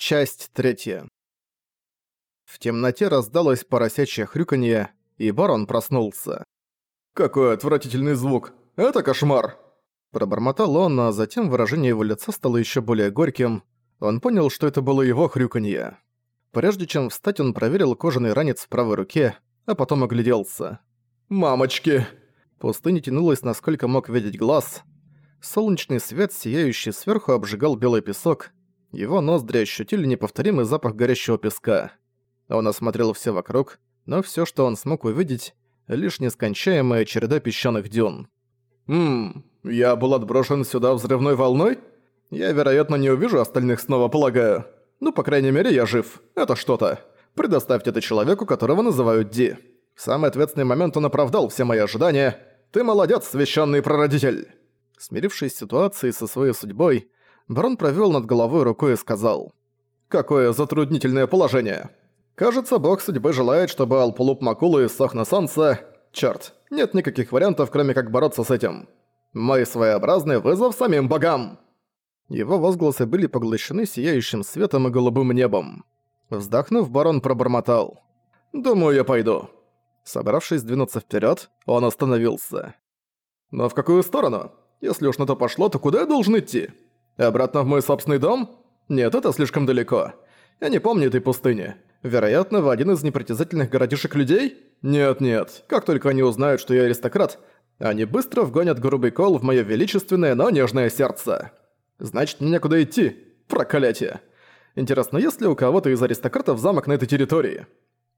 Часть третья. В темноте раздалось поросячье хрюканье, и барон проснулся. «Какой отвратительный звук! Это кошмар!» Пробормотал он, а затем выражение его лица стало еще более горьким. Он понял, что это было его хрюканье. Прежде чем встать, он проверил кожаный ранец в правой руке, а потом огляделся. «Мамочки!» Пустыня тянулась, насколько мог видеть глаз. Солнечный свет, сияющий сверху, обжигал белый песок, его ноздри ощутили неповторимый запах горящего песка. Он осмотрел все вокруг, но все, что он смог увидеть, лишь нескончаемая череда песчаных дюн. «Ммм, я был отброшен сюда взрывной волной? Я, вероятно, не увижу остальных снова, полагаю. Ну, по крайней мере, я жив. Это что-то. Предоставьте это человеку, которого называют Ди. В самый ответственный момент он оправдал все мои ожидания. Ты молодец, священный прародитель!» Смирившись с ситуацией со своей судьбой, Барон провёл над головой рукой и сказал. «Какое затруднительное положение. Кажется, бог судьбы желает, чтобы Алпулуп Макулы иссох на солнце. Чёрт, нет никаких вариантов, кроме как бороться с этим. Мой своеобразный вызов самим богам!» Его возгласы были поглощены сияющим светом и голубым небом. Вздохнув, барон пробормотал. «Думаю, я пойду». Собравшись двинуться вперёд, он остановился. «Но в какую сторону? Если уж на то пошло, то куда я должен идти?» Обратно в мой собственный дом? Нет, это слишком далеко. Я не помню этой пустыни. Вероятно, в один из непритязательных городишек людей? Нет-нет, как только они узнают, что я аристократ, они быстро вгонят грубый кол в моё величественное, но нежное сердце. Значит, мне некуда идти. Проклятие. Интересно, есть ли у кого-то из аристократов замок на этой территории?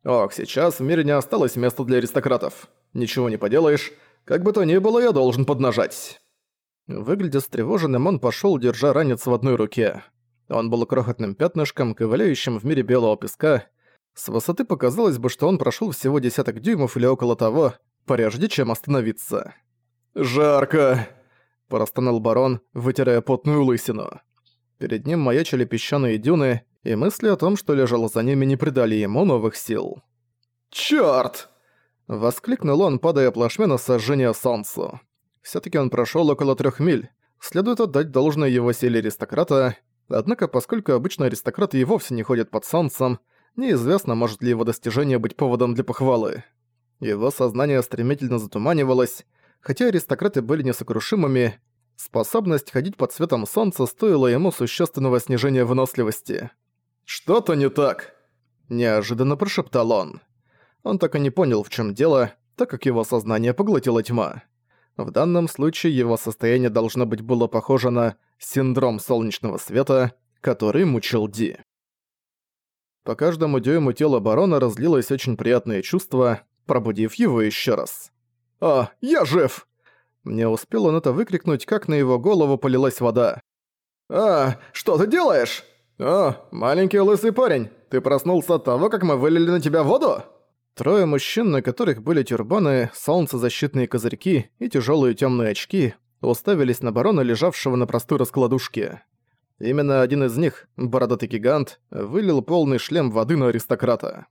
Ох, сейчас в мире не осталось места для аристократов. Ничего не поделаешь. Как бы то ни было, я должен поднажать. Выглядя встревоженным, он пошёл, держа ранец в одной руке. Он был крохотным пятнышком, ковыляющим в мире белого песка. С высоты показалось бы, что он прошёл всего десяток дюймов или около того, прежде чем остановиться. «Жарко!» – простонал барон, вытирая потную лысину. Перед ним маячили песчаные дюны, и мысли о том, что лежало за ними, не придали ему новых сил. «Чёрт!» – воскликнул он, падая плашмя на сожжение солнцу. Всё-таки он прошёл около трёх миль. Следует отдать должное его силе аристократа, однако поскольку обычно аристократы и вовсе не ходят под солнцем, неизвестно, может ли его достижение быть поводом для похвалы. Его сознание стремительно затуманивалось, хотя аристократы были несокрушимыми, способность ходить под светом солнца стоила ему существенного снижения выносливости. «Что-то не так!» – неожиданно прошептал он. Он так и не понял, в чём дело, так как его сознание поглотила тьма. В данном случае его состояние должно быть было похоже на синдром солнечного света, который мучил Ди. По каждому дюйму тела барона разлилось очень приятное чувство, пробудив его еще раз. «А, я жив!» Не успел он это выкрикнуть, как на его голову полилась вода. «А, что ты делаешь? О, маленький лысый парень, ты проснулся от того, как мы вылили на тебя воду?» Трое мужчин, на которых были тюрбаны, солнцезащитные козырьки и тяжелые темные очки, уставились на барона, лежавшего на простой раскладушке. Именно один из них, бородатый гигант, вылил полный шлем воды на аристократа.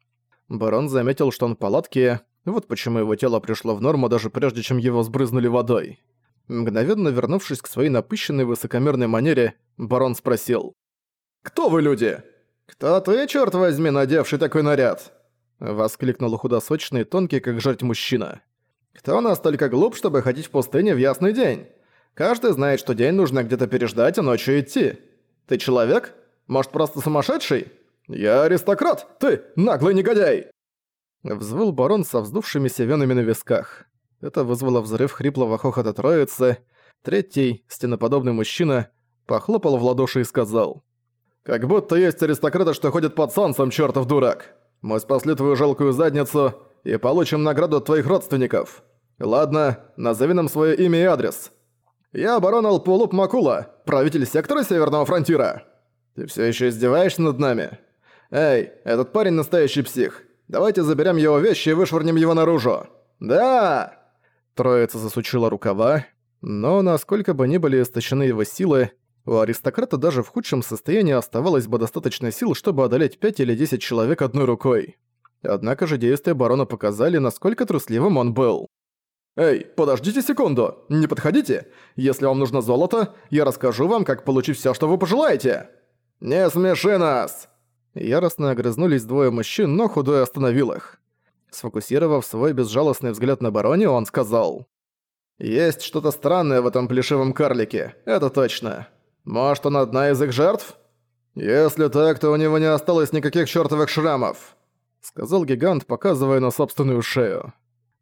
Барон заметил, что он в палатке, вот почему его тело пришло в норму даже прежде, чем его сбрызнули водой. Мгновенно вернувшись к своей напыщенной высокомерной манере, барон спросил. «Кто вы люди? Кто ты, черт возьми, надевший такой наряд?» Воскликнул худосочный, тонкий, как жерть мужчина. «Кто настолько глуп, чтобы ходить в пустыне в ясный день? Каждый знает, что день нужно где-то переждать, а ночью идти. Ты человек? Может, просто сумасшедший? Я аристократ, ты наглый негодяй!» Взвыл барон со вздувшимися венами на висках. Это вызвало взрыв хриплого хохота троицы. Третий, стеноподобный мужчина, похлопал в ладоши и сказал. «Как будто есть аристократы, что ходят под солнцем, чертов дурак!» Мы спасли твою жалкую задницу и получим награду от твоих родственников. Ладно, назови нам свое имя и адрес. Я барон Алпулуп Макула, правитель сектора Северного Фронтира. Ты все еще издеваешься над нами? Эй, этот парень настоящий псих. Давайте заберем его вещи и вышвырнем его наружу. Да! Троица засучила рукава, но насколько бы ни были истощены его силы, у аристократа даже в худшем состоянии оставалось бы достаточно сил, чтобы одолеть 5 или 10 человек одной рукой. Однако же действия барона показали, насколько трусливым он был. «Эй, подождите секунду! Не подходите! Если вам нужно золото, я расскажу вам, как получить всё, что вы пожелаете!» «Не смеши нас!» Яростно огрызнулись двое мужчин, но худой остановил их. Сфокусировав свой безжалостный взгляд на бароне, он сказал. «Есть что-то странное в этом плешивом карлике, это точно. Может, он одна из их жертв? Если так, то у него не осталось никаких чертовых шрамов», сказал гигант, показывая на собственную шею.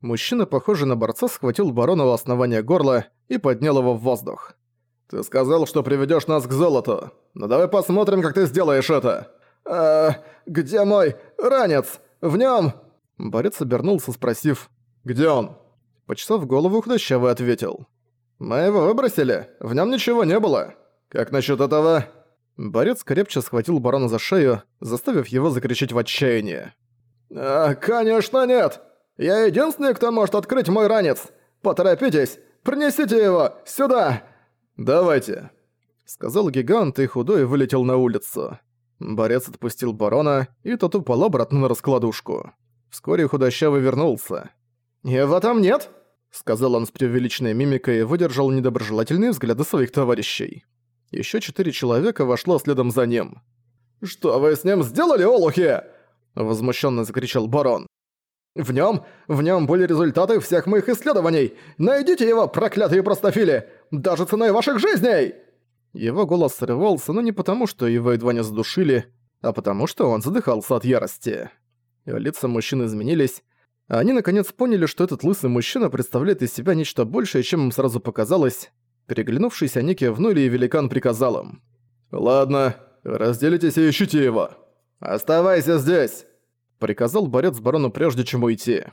Мужчина, похожий на борца, схватил барона у основания горла и поднял его в воздух. «Ты сказал, что приведёшь нас к золоту. Ну давай посмотрим, как ты сделаешь это. А, где мой ранец? В нём...» Борец обернулся, спросив «Где он?» Почесав голову, худощавый ответил. «Мы его выбросили. В нём ничего не было. Как насчёт этого?» Борец крепче схватил барона за шею, заставив его закричать в отчаянии. «А, конечно нет! Я единственный, кто может открыть мой ранец! Поторопитесь! Принесите его! Сюда!» «Давайте!» — сказал гигант, и худой вылетел на улицу. Борец отпустил барона, и тот упал обратно на раскладушку. Вскоре худощавый вернулся. «Его там нет?» — сказал он с преувеличенной мимикой и выдержал недоброжелательные взгляды своих товарищей. Еще четыре человека вошло следом за ним. «Что вы с ним сделали, олухи?» — возмущенно закричал барон. В нем, в нем были результаты всех моих исследований. Найдите его, проклятые простофили, даже ценой ваших жизней!» Его голос срывался, но не потому, что его едва не задушили, а потому, что он задыхался от ярости. Лица мужчин изменились. Они наконец поняли, что этот лысый мужчина представляет из себя нечто большее, чем им сразу показалось. Переглянувшись, они кивнули, и великан приказал им. «Ладно, разделитесь и ищите его. Оставайся здесь!» приказал борец барону прежде чем уйти.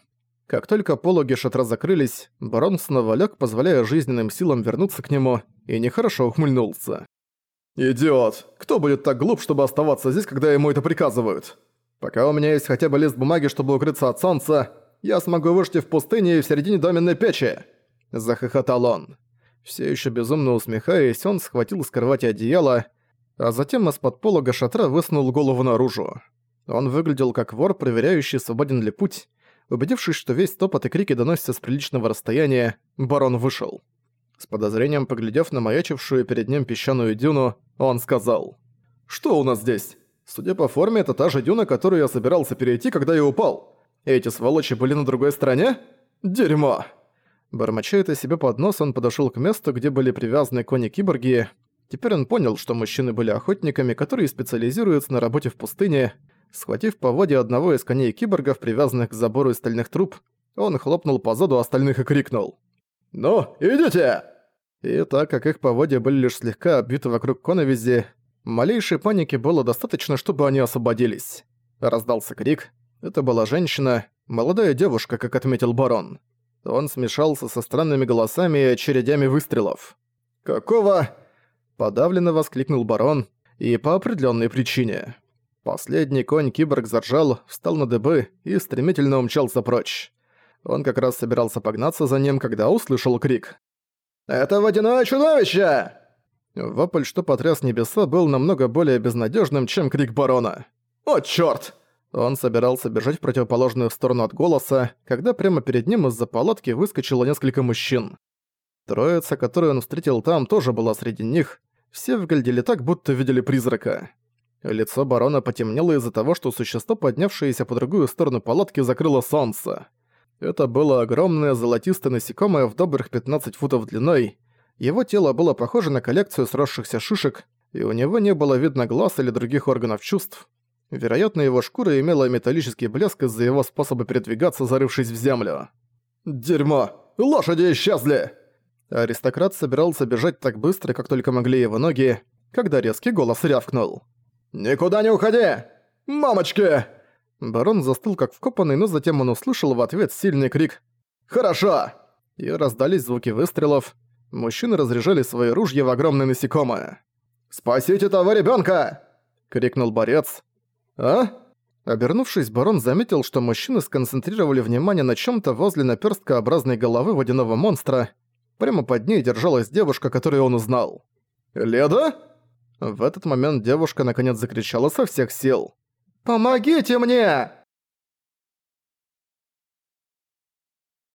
Как только пологи шатра закрылись, барон снова лег, позволяя жизненным силам вернуться к нему, и нехорошо ухмыльнулся. «Идиот! Кто будет так глуп, чтобы оставаться здесь, когда ему это приказывают? Пока у меня есть хотя бы лист бумаги, чтобы укрыться от солнца, я смогу выжить в пустыне и в середине доменной печи!» Захохотал он. Все еще безумно усмехаясь, он схватил с кровати одеяло, а затем из-под полога шатра высунул голову наружу. Он выглядел как вор, проверяющий, свободен ли путь. Убедившись, что весь топот и крики доносятся с приличного расстояния, барон вышел. С подозрением поглядев на маячившую перед ним песчаную дюну, он сказал. «Что у нас здесь? Судя по форме, это та же дюна, которую я собирался перейти, когда я упал. Эти сволочи были на другой стороне? Дерьмо!» Бормоча это себе под нос, он подошёл к месту, где были привязаны кони-киборги. Теперь он понял, что мужчины были охотниками, которые специализируются на работе в пустыне, Схватив поводья одного из коней киборгов, привязанных к забору из стальных труб, он хлопнул по заду остальных и крикнул. «Ну, идите!» И так как их поводья были лишь слегка обвиты вокруг коновизи, малейшей паники было достаточно, чтобы они освободились. Раздался крик. Это была женщина, молодая девушка, как отметил барон. Он смешался со странными голосами и очередями выстрелов. «Какого?» Подавленно воскликнул барон, и по определенной причине. Последний конь-киборг заржал, встал на дыбы и стремительно умчался прочь. Он как раз собирался погнаться за ним, когда услышал крик. «Это водяное чудовище!» Вопль, что потряс небеса, был намного более безнадежным, чем крик барона. «О, чёрт!» Он собирался бежать в противоположную сторону от голоса, когда прямо перед ним из-за палатки выскочило несколько мужчин. Троица, которую он встретил там, тоже была среди них. Все выглядели так, будто видели призрака. Лицо барона потемнело из-за того, что существо, поднявшееся по другую сторону палатки, закрыло солнце. Это было огромное золотистое насекомое в добрых 15 футов длиной. Его тело было похоже на коллекцию сросшихся шишек, и у него не было видно глаз или других органов чувств. Вероятно, его шкура имела металлический блеск из-за его способа передвигаться, зарывшись в землю. «Дерьмо! Лошади исчезли!» Аристократ собирался бежать так быстро, как только могли его ноги, когда резкий голос рявкнул. «Никуда не уходи! Мамочки!» Барон застыл как вкопанный, но затем он услышал в ответ сильный крик «Хорошо!» И раздались звуки выстрелов. Мужчины разряжали свои ружья в огромное насекомое. «Спасите того ребёнка!» — крикнул борец. «А?» Обернувшись, барон заметил, что мужчины сконцентрировали внимание на чём-то возле наперсткообразной головы водяного монстра. Прямо под ней держалась девушка, которую он узнал. «Леда?» В этот момент девушка наконец закричала со всех сил. «Помогите мне!»